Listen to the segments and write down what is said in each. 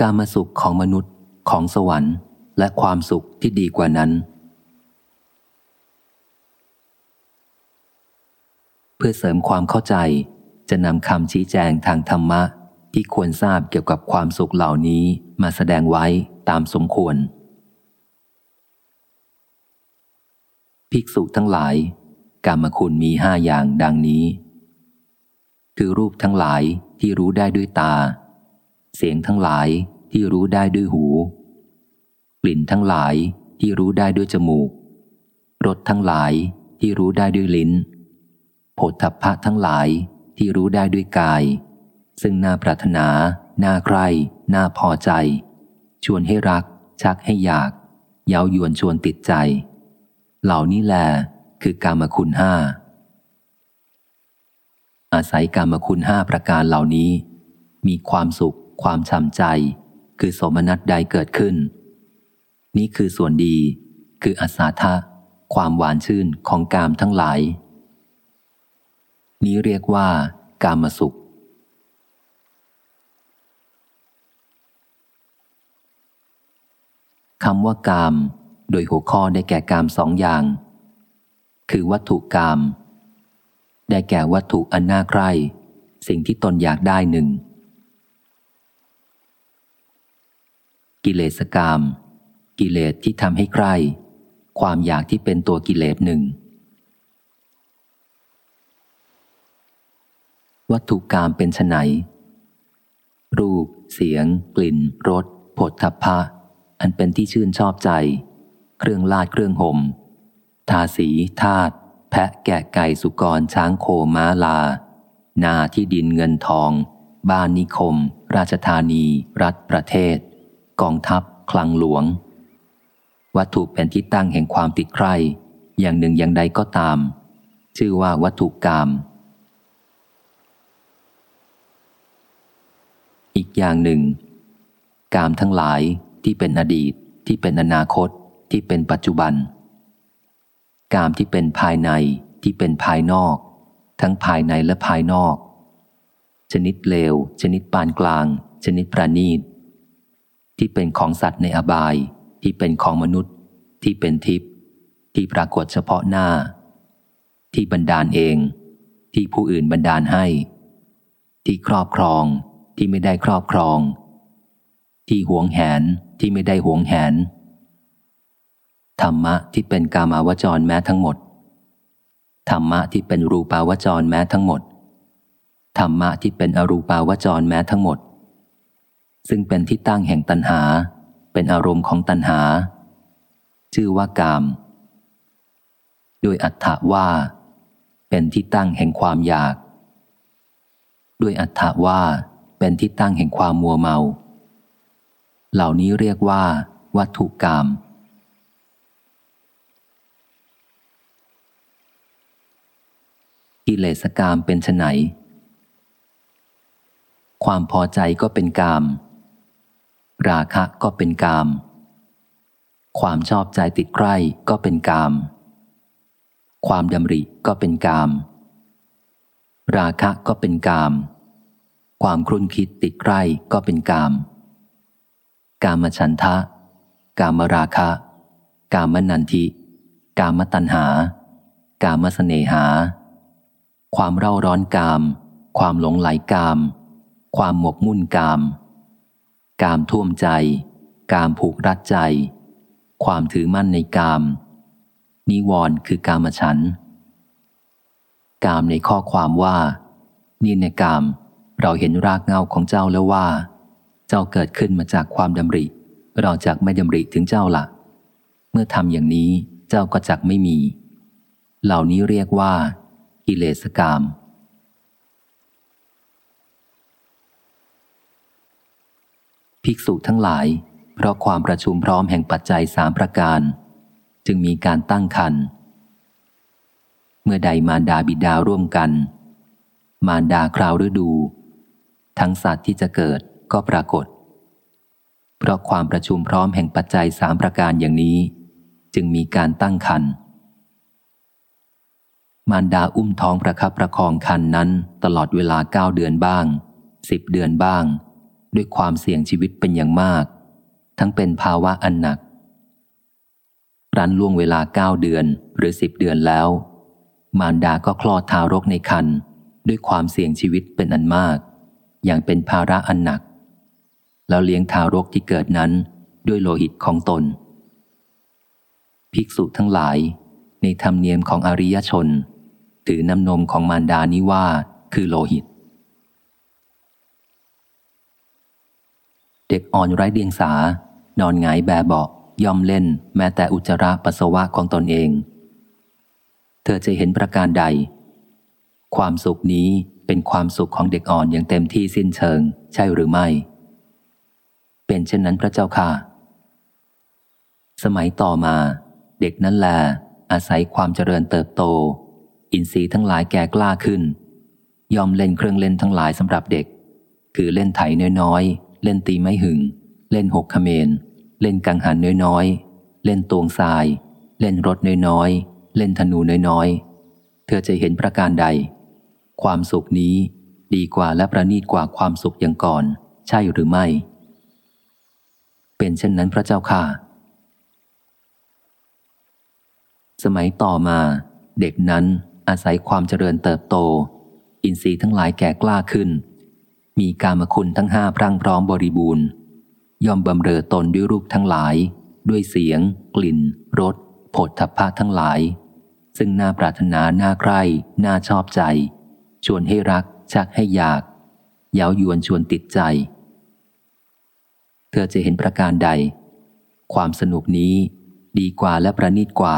การมาสุขของมนุษย์ของสวรรค์ และความสุขที่ดีกว่านั้น เพื่อเสริมความเข้าใจจะนำคำชี้แจงทางธรรมะ ที่ควรทราบเกี่ยวกับความสุขเหล่านี้มาแสดงไว้ตามสมควร ภิกษุทั้งหลาย กรรมคุณมีห้าอย่างดังนี้ คือรูปทั้งหลายที่รู้ได้ด้วยตา เสียงทั้งหลายที่รู้ได้ด้วยหู กลิ่นทั้งหลายที่รู้ได้ด้วยจมูก รสทั้งหลายที่รู้ได้ด้วยลิ้นโผฏฐัพพะทั้งหลายที่รู้ได้ด้วยกาย ซึ่งน่าปรารถนา น่าใคร่น่าพอใจ ชวนให้รัก ชักให้อยาก เย้ายวนชวนติดใจ เหล่านี้แหละคือกามคุณห้า อาศัยกามคุณห้าประการเหล่านี้ มีความสุข ความช่ำใจ คือสมนัตใดเกิดขึ้น นี่คือส่วนดี คืออาสาทะ ความหวานชื่นของกามทั้งหลาย นี้เรียกว่ากามสุข คำว่ากาม โดยหัวข้อได้แก่กามสองอย่าง คือวัตถุกรรมได้แก่วัตถุอันน่าใคร่สิ่งที่ตนอยากได้หนึ่ง กิเลสกรรมกิเลสที่ทำให้ใคร ความอยากที่เป็นตัวกิเลสหนึ่ง วัตถุกรรมเป็นไนรูป เสียง กลิ่น รสผลทัพพะ อันเป็นที่ชื่นชอบใจ เครื่องลาดเครื่องหม่ม ทาสี ทาตแพะแกะไก่สุกร ช้างโคม้าลา นาที่ดินเงินทอง บ้านนิคม ราชธานี รัฐประเทศ กองทัพ คลังหลวง วัตถุเป็นที่ตั้งแห่งความติดใคร่อย่างหนึ่งอย่างใดก็ตาม ชื่อว่าวัตถุกรรมอีกอย่างหนึ่ง กามทั้งหลายที่เป็นอดีตที่เป็นอนาคตที่เป็นปัจจุบัน กามที่เป็นภายในที่เป็นภายนอก ทั้งภายในและภายนอก ชนิดเลว ชนิดปานกลาง ชนิดประณีต ที่เป็นของสัตว์ในอบาย ที่เป็นของมนุษย์ ที่เป็นทิพย์ที่ปรากฏเฉพาะหน้า ที่บันดาลเอง ที่ผู้อื่นบันดาลให้ ที่ครอบครองที่ไม่ได้ครอบครอง ที่หวงแหนที่ไม่ได้หวงแหนธรรมะที่เป็นกามาวจรแม้ทั้งหมด ธรรมะที่เป็นรูปาวจรแม้ทั้งหมด ธรรมะที่เป็นอรูปาวจรแม้ทั้งหมด ซึ่งเป็นที่ตั้งแห่งตัณหา เป็นอารมณ์ของตัณหา ชื่อว่ากาม โดยอัตถะว่า เป็นที่ตั้งแห่งความอยาก ด้วยอัตถะว่าเป็นที่ตั้งแห่งความมัวเมา เหล่านี้เรียกว่า วัตถุกรรมกิเลสกามเป็นไนความพอใจก็เป็นกาม ราคะก็เป็นกาม ความชอบใจติดใกล้ก็เป็นกาม ความดำริก็เป็นกาม ราคะก็เป็นกาม ความครุ่นคิดติดใกล้ก็เป็นกาม กามฉันทะ กามราคะ กามนันทิ กามตัณหา กามสเนหา ความเร่าร้อนกาม ความหลงไหลกาม ความหมกมุ่นกาม กามท่วมใจ กามผูกรัดใจ ความถือมั่นในกาม นิวรณ์คือกามฉัน กามในข้อความว่า นี่ในกาม เราเห็นรากเงาของเจ้าแล้วว่า เจ้าเกิดขึ้นมาจากความดำริ เราจากไม่ดำริถึงเจ้าละ่ะ เมื่อทำอย่างนี้เจ้าก็จักไม่มี เหล่านี้เรียกว่า กิเลสกรรม ภิกษุทั้งหลาย เพราะความประชุมพร้อมแห่งปัจจัยสามประการ จึงมีการตั้งคัน เมื่อใดมารดาบิดาร่วมกัน มารดาคราวฤดู ทั้งสัตว์ที่จะเกิดก็ปรากฏ เพราะความประชุมพร้อมแห่งปัจจัยสามประการอย่างนี้ จึงมีการตั้งคัน มารดาอุ้มท้องประคับประคองคันนั้นตลอดเวลาเก้าเดือนบ้างสิบเดือนบ้าง ด้วยความเสี่ยงชีวิตเป็นอย่างมาก ทั้งเป็นภาวะอันหนัก รันล่วงเวลาเก้าเดือนหรือสิบเดือนแล้ว มารดาก็คลอดทารกในครรภ์ด้วยความเสี่ยงชีวิตเป็นอันมาก อย่างเป็นภาระอันหนัก แล้วเลี้ยงทารกที่เกิดนั้นด้วยโลหิตของตน ภิกษุทั้งหลาย ในธรรมเนียมของอริยชน ถือน้ำนมของมารดานี้ว่าคือโลหิต เด็กอ่อนไร้เดียงสา นอนหงายแบเบาย่อมเล่น แม้แต่อุจจาระปัสสาวะของตนเอง เธอจะเห็นประการใด ความสุขนี้เป็นความสุขของเด็กอ่อนอย่างเต็มที่สิ้นเชิง ใช่หรือไม่ เป็นเช่นนั้นพระเจ้าค่ะ สมัยต่อมา เด็กนั้นแล อาศัยความเจริญเติบโต อินทรีย์ทั้งหลายแก่กล้าขึ้น ยอมเล่นเครื่องเล่นทั้งหลายสำหรับเด็ก คือเล่นไถน้อย เล่นตีไม้หึง เล่นหกขเมน เล่นกังหันน้อยๆ เล่นตวงทราย เล่นรถน้อยๆ เล่นธนูน้อยๆ เธอจะเห็นประการใด ความสุขนี้ดีกว่าและประณีตกว่าความสุขอย่างก่อน ใช่หรือไม่ เป็นเช่นนั้นพระเจ้าค่ะ สมัยต่อมา เด็กนั้นอาศัยความเจริญเติบโต อินทรีย์ทั้งหลายแก่กล้าขึ้น มีกามคุณทั้งห้าพรั่งพร้อมบริบูรณ์ ย่อมบำเรอตนด้วยรูปทั้งหลาย ด้วยเสียง กลิ่นรสผลทพะทั้งหลาย ซึ่งน่าปรารถนาน่าใคร่น่าชอบใจ ชวนให้รัก ชักให้อยากเย้ายวนชวนติดใจ เธอจะเห็นประการใด ความสนุกนี้ดีกว่าและประณีตกว่า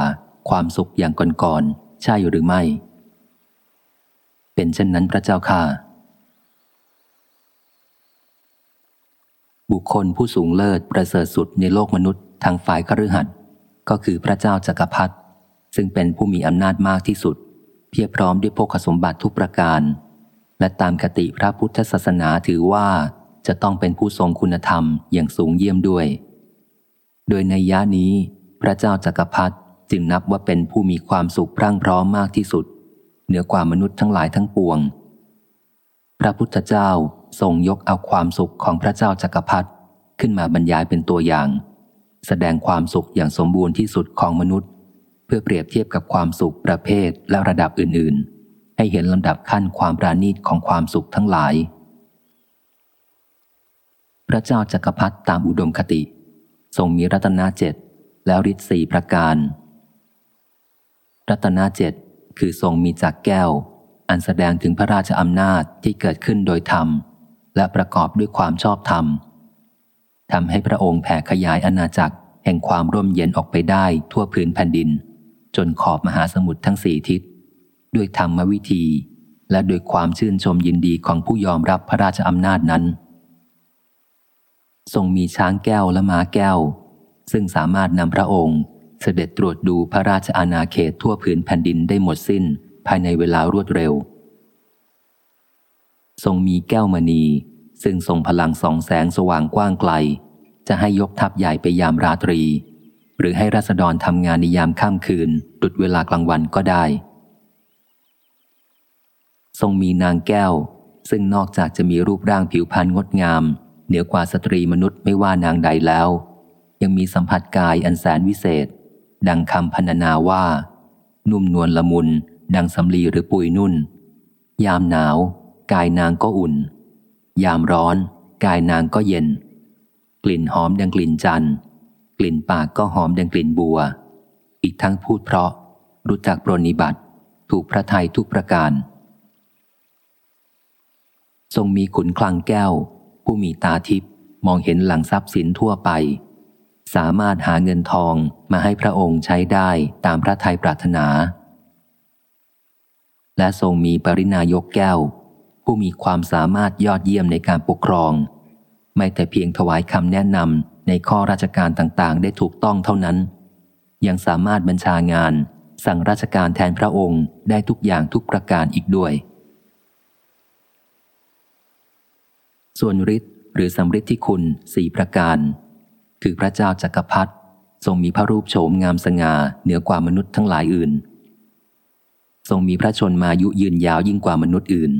ความสุขอย่างก่อนๆใช่หรือไม่ เป็นเช่นนั้นพระเจ้าค่ะ บุคคลผู้สูงเลิศประเสริฐสุดในโลกมนุษย์ทางฝ่ายคฤหัสถ์ก็คือพระเจ้าจักรพรรดิซึ่งเป็นผู้มีอำนาจมากที่สุด เพียบพร้อมด้วยพกสมบัติทุกประการ และตามคติพระพุทธศาสนาถือว่าจะต้องเป็นผู้ทรงคุณธรรมอย่างสูงเยี่ยมด้วย โดยในยะนี้ พระเจ้าจักรพรรดิจึงนับว่าเป็นผู้มีความสุขพรั่งพร้อมมากที่สุด เหนือกว่ามนุษย์ทั้งหลายทั้งปวง พระพุทธเจ้า ทรงยกเอาความสุขของพระเจ้าจักรพรรดิขึ้นมาบรรยายเป็นตัวอย่าง แสดงความสุขอย่างสมบูรณ์ที่สุดของมนุษย์ เพื่อเปรียบเทียบกับความสุขประเภทและระดับอื่น ๆ ให้เห็นลำดับขั้นความปราณีตของความสุขทั้งหลาย พระเจ้าจักรพรรดิตามอุดมคติ ทรงมีรัตนาเจ็ดแล้วฤทธิ์สี่ประการ รัตนาเจ็ดคือทรงมีจักแก้ว อันแสดงถึงพระราชอำนาจที่เกิดขึ้นโดยธรรม และประกอบด้วยความชอบธรรมทำให้พระองค์แผ่ขยายอาณาจักรแห่งความร่มเย็นออกไปได้ทั่วพื้นแผ่นดิน จนขอบมหาสมุทรทั้งสี่ทิศ ด้วยธรรมวิธี และโดยความชื่นชมยินดีของผู้ยอมรับพระราชอำนาจนั้น ทรงมีช้างแก้วและม้าแก้ว ซึ่งสามารถนำพระองค์ เสด็จตรวจดูพระราชอาณาเขตทั่วพื้นแผ่นดินได้หมดสิ้นภายในเวลารวดเร็ว ทรงมีแก้วมณี ซึ่งทรงพลังสองแสงสว่างกว้างไกล จะให้ยกทัพใหญ่ไปยามราตรี หรือให้รัษฎรทำงานในยามค่ำคืน ดุดเวลากลางวันก็ได้ ทรงมีนางแก้ว ซึ่งนอกจากจะมีรูปร่างผิวพรรณงดงาม เหนือกว่าสตรีมนุษย์ไม่ว่านางใดแล้ว ยังมีสัมผัสกายอันแสนวิเศษ ดังคำพรรณนาว่า นุ่มนวลละมุน ดังสำลีหรือปุยนุ่น ยามหนาว กายนางก็อุ่น ยามร้อน กายนางก็เย็น กลิ่นหอมดังกลิ่นจันทร์กลิ่นปากก็หอมดังกลิ่นบัว อีกทั้งพูดเพราะ รู้จักปรนิบัติ ถูกพระทัยทุกประการ ทรงมีขุนคลังแก้ว ผู้มีตาทิพย์มองเห็นหลังทรัพย์สินทั่วไป สามารถหาเงินทองมาให้พระองค์ใช้ได้ตามพระทัยปรารถนา และทรงมีปรินายกแก้ว ผู้มีความสามารถยอดเยี่ยมในการปกครอง ไม่แต่เพียงถวายคำแนะนำในข้อราชการต่างๆ ได้ถูกต้องเท่านั้น ยังสามารถบัญชางาน สั่งราชการแทนพระองค์ได้ทุกอย่างทุกประการอีกด้วย ส่วนฤทธิ์หรือสำฤทธิคุณสี่ประการ คือพระเจ้าจักรพรรดิทรงมีพระรูปโฉมงามสง่าเหนือกว่ามนุษย์ทั้งหลายอื่น ทรงมีพระชนมายุยืนยาวยิ่งกว่ามนุษย์อื่น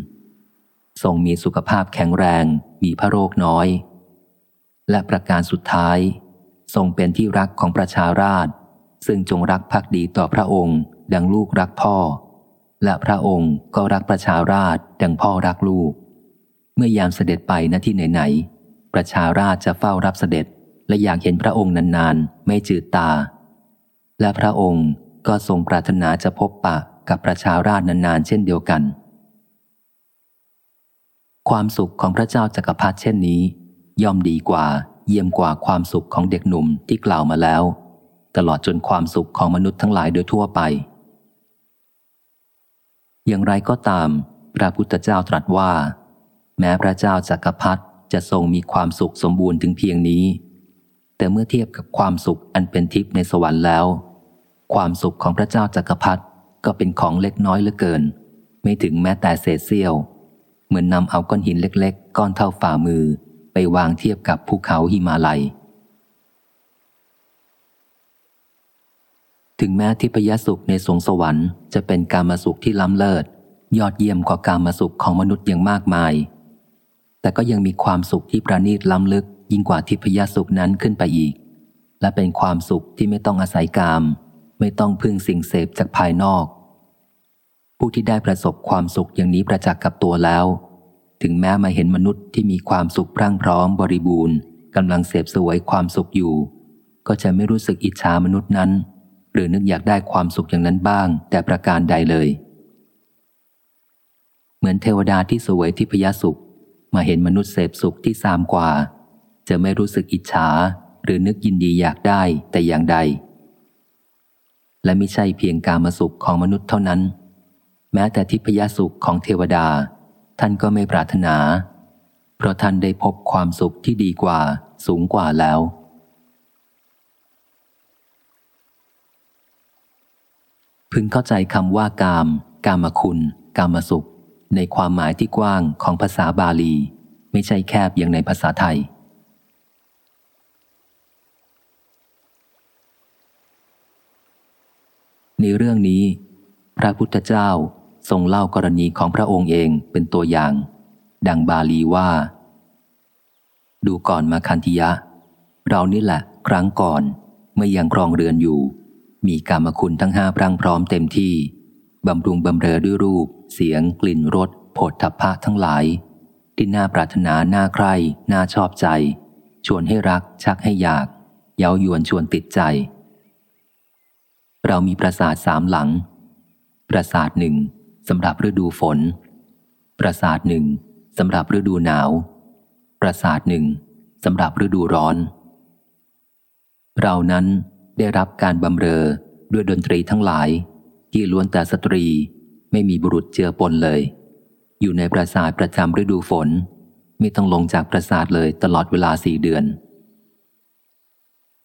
ทรงมีสุขภาพแข็งแรง มีพระโรคน้อย และประการสุดท้าย ทรงเป็นที่รักของประชาราช ซึ่งจงรักภักดีต่อพระองค์ ดังลูกรักพ่อ และพระองค์ก็รักประชาราชดังพ่อรักลูก เมื่อยามเสด็จไปณที่ไหนๆประชาราชจะเฝ้ารับเสด็จและอยากเห็นพระองค์นานๆ ไม่จืดตา และพระองค์ก็ทรงปรารถนาจะพบปะกับประชาราชนานๆ เช่นเดียวกัน ความสุขของพระเจ้าจากักรพรรดิเช่นนี้ ย่อมดีกว่าเยี่ยมกว่าความสุขของเด็กหนุ่มที่กล่าวมาแล้ว ตลอดจนความสุขของมนุษย์ทั้งหลายโดยทั่วไป อย่างไรก็ตาม พระพุทธเจ้าตรัสว่า แม้พระเจ้าจากักรพรรดิจะทรงมีความสุขสมบูรณ์ถึงเพียงนี้ แต่เมื่อเทียบกับความสุขอันเป็นทิพย์ในสวรรค์แล้ว ความสุขของพระเจ้าจากักรพรรดิก็เป็นของเล็กน้อยเหลือเกิน ไม่ถึงแม้แต่เศษเสี้ยว เหมือนนำเอาก้อนหินเล็ก ๆ ก้อนเท่าฝ่ามือไปวางเทียบกับภูเขาหิมาลัย ถึงแม้ทิพยสุขในสวงสวรรค์จะเป็นการมาสุขที่ล้ำเลิศ ยอดเยี่ยมกว่าการมาสุขของมนุษย์อย่างมากมาย แต่ก็ยังมีความสุขที่ประณีตล้ำลึก ยิ่งกว่าทิพยสุขนั้นขึ้นไปอีก และเป็นความสุขที่ไม่ต้องอาศัยกาม ไม่ต้องพึ่งสิ่งเสพจากภายนอก ผู้ที่ได้ประสบความสุขอย่างนี้ประจักษ์กับตัวแล้ว ถึงแม้มาเห็นมนุษย์ที่มีความสุขพรั่งพร้อมบริบูรณ์กำลังเสพสวยความสุขอยู่ ก็จะไม่รู้สึกอิจฉามนุษย์นั้น หรือนึกอยากได้ความสุขอย่างนั้นบ้าง แต่ประการใดเลย เหมือนเทวดาที่สวยที่พยาสุข มาเห็นมนุษย์เสพสุขที่ซามกว่า จะไม่รู้สึกอิจฉา หรือนึกยินดีอยากได้แต่อย่างใด และไม่ใช่เพียงการมาสุขของมนุษย์เท่านั้น แม้แต่ทิพยสุขของเทวดา ท่านก็ไม่ปรารถนา เพราะท่านได้พบความสุขที่ดีกว่าสูงกว่าแล้ว พึงเข้าใจคำว่ากาม กามคุณ กามสุข ในความหมายที่กว้างของภาษาบาลี ไม่ใช่แคบอย่างในภาษาไทยในเรื่องนี้ พระพุทธเจ้า ทรงเล่ากรณีของพระองค์เองเป็นตัวอย่าง ดังบาลีว่า ดูก่อนมาคันธิยะ เรานี่แหละ ครั้งก่อนเมื่อยังครองเรือนอยู่ มีกรรมคุณทั้งห้าพรังพร้อมเต็มที่บำรุงบำเรอด้วยรูป เสียง กลิ่นรสโผฏฐัพพะทั้งหลาย ที่น่าปรารถนาน่าใคร่น่าชอบใจ ชวนให้รัก ชักให้อยาก เย้ายวนชวนติดใจ เรามีปราสาทสามหลัง ปราสาทหนึ่ง สำหรับฤดูฝน ปราสาทหนึ่งสำหรับฤดูหนาว ปราสาทหนึ่งสำหรับฤดูร้อน เรานั้นได้รับการบำเรอด้วยดนตรีทั้งหลาย ที่ล้วนแต่สตรีไม่มีบุรุษเจือปนเลย อยู่ในปราสาทประจำฤดูฝน ไม่ต้องลงจากปราสาทเลยตลอดเวลาสี่เดือน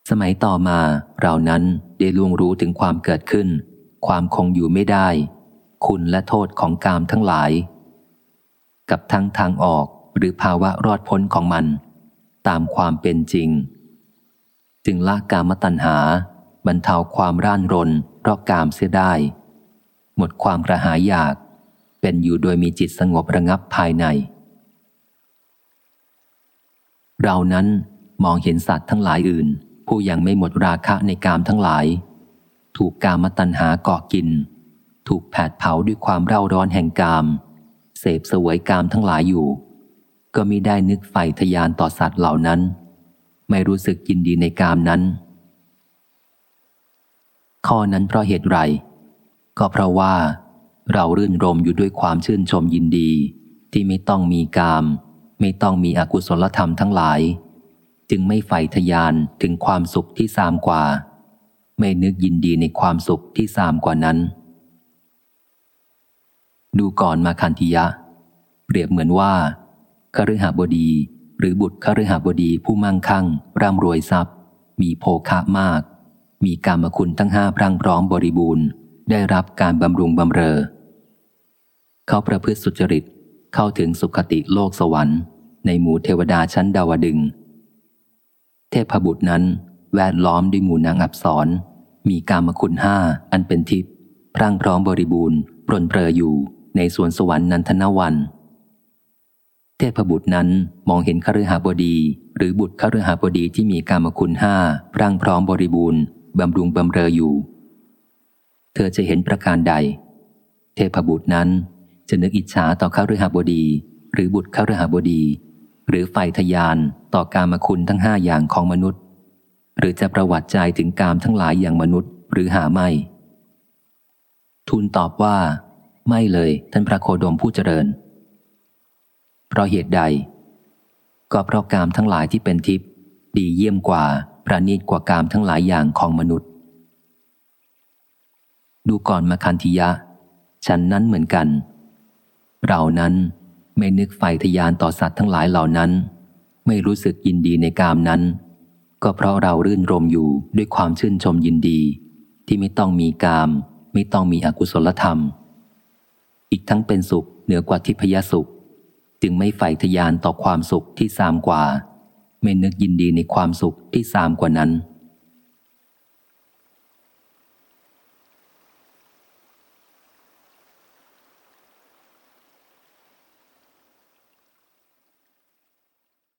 สมัยต่อมาเรานั้นได้ล่วงรู้ถึงความเกิดขึ้น ความคงอยู่ไม่ได้ คุณและโทษของกามทั้งหลาย กับทั้งทางออกหรือภาวะรอดพ้นของมัน ตามความเป็นจริง จึงละกามตัณหา บรรเทาความร่านรนเพราะกามเสียได้ หมดความกระหายอยาก เป็นอยู่โดยมีจิตสงบระงับภายใน เรานั้นมองเห็นสัตว์ทั้งหลายอื่น ผู้ยังไม่หมดราคะในกามทั้งหลาย ถูกกามตัณหาเกาะกิน ถูกแผดเผาด้วยความเร่าร้อนแห่งกาม เสพสวยกามทั้งหลายอยู่ ก็มิได้นึกใฝ่ทยานต่อสัตว์เหล่านั้น ไม่รู้สึกยินดีในกามนั้น ข้อนั้นเพราะเหตุไร ก็เพราะว่า เรารื่นรมอยู่ด้วยความชื่นชมยินดี ที่ไม่ต้องมีกาม ไม่ต้องมีอกุศลธรรมทั้งหลาย จึงไม่ใฝ่ทยานถึงความสุขที่สามกว่า ไม่นึกยินดีในความสุขที่สามกว่านั้น ดูก่อนมาคันธิยะ เปรียบเหมือนว่าคฤหบดี หรือบุตรคฤหบดีผู้มั่งคั่ง ร่ำรวยทรัพย์ มีโภคะมาก มีกรรมคุณทั้งห้าพรังพร้อมบริบูรณ์ ได้รับการบำรุงบำเรอ เขาประพฤติสุจริตเข้าถึงสุคติโลกสวรรค์ ในหมู่เทวดาชั้นดาวดึง เทพบุตรนั้นแวดล้อมด้วยหมู่นางอับสรมีกามคุณห้าอันเป็นทิพย์พรั่งพร้อมบริบูรณ์ปรนเปรออยู่ ในสวนสวรรค์นันทนวัน เทพบุตรนั้นมองเห็นคฤหบดี หรือบุตรคฤหบดีที่มีกามคุณห้าร่างพร้อมบริบูรณ์บำรุงบำเรออยู่ เธอจะเห็นประการใด เทพบุตรนั้นจะนึกอิจฉาต่อคฤหบดี หรือบุตรคฤหบดี หรือไฟทยานต่อกามคุณทั้งห้าอย่างของมนุษย์ หรือจะประวัติใจถึงกามทั้งหลายอย่างมนุษย์หรือหาไม่ ทูลตอบว่า ไม่เลยท่านพระโคดมผู้เจริญ เพราะเหตุใด ก็เพราะกามทั้งหลายที่เป็นทิพย์ดีเยี่ยมกว่าประณีตกว่ากามทั้งหลายอย่างของมนุษย์ ดูก่อนมาคันธิยะ ฉันนั้นเหมือนกัน เรานั้นไม่นึกไฟทยานต่อสัตว์ทั้งหลายเหล่านั้น ไม่รู้สึกยินดีในกามนั้น ก็เพราะเรารื่นรมอยู่ด้วยความชื่นชมยินดี ที่ไม่ต้องมีกาม ไม่ต้องมีอกุศลธรรม อีกทั้งเป็นสุขเหนือกว่าทิพยสุข จึงไม่ใฝ่ทยานต่อความสุขที่สามกว่า ไม่นึกยินดีในความสุขที่สามกว่านั้น